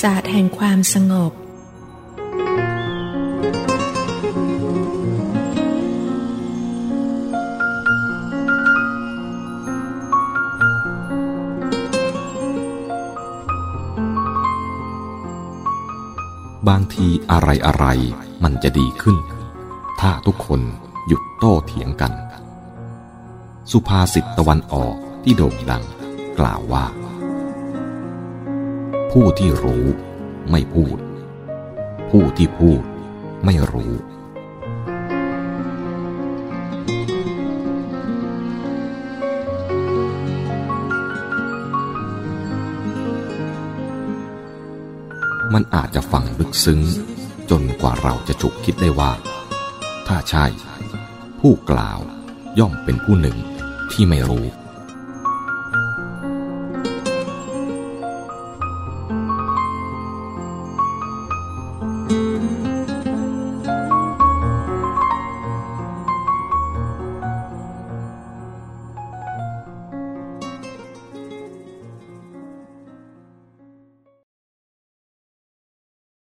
ศาสตร์แห่งความสงบ บางทีอะไรอะไรมันจะดีขึ้น ถ้าทุกคนหยุดโต้เถียงกัน สุภาษิตตะวันออกที่โด่งดัง กล่าวว่า ผู้ที่รู้ไม่พูด ผู้ที่พูดไม่รู้ มันอาจจะฟังลึกซึ้ง จนกว่าเราจะฉุกคิดได้ว่า ถ้าใช่ ผู้กล่าวย่อมเป็นผู้หนึ่งที่ไม่รู้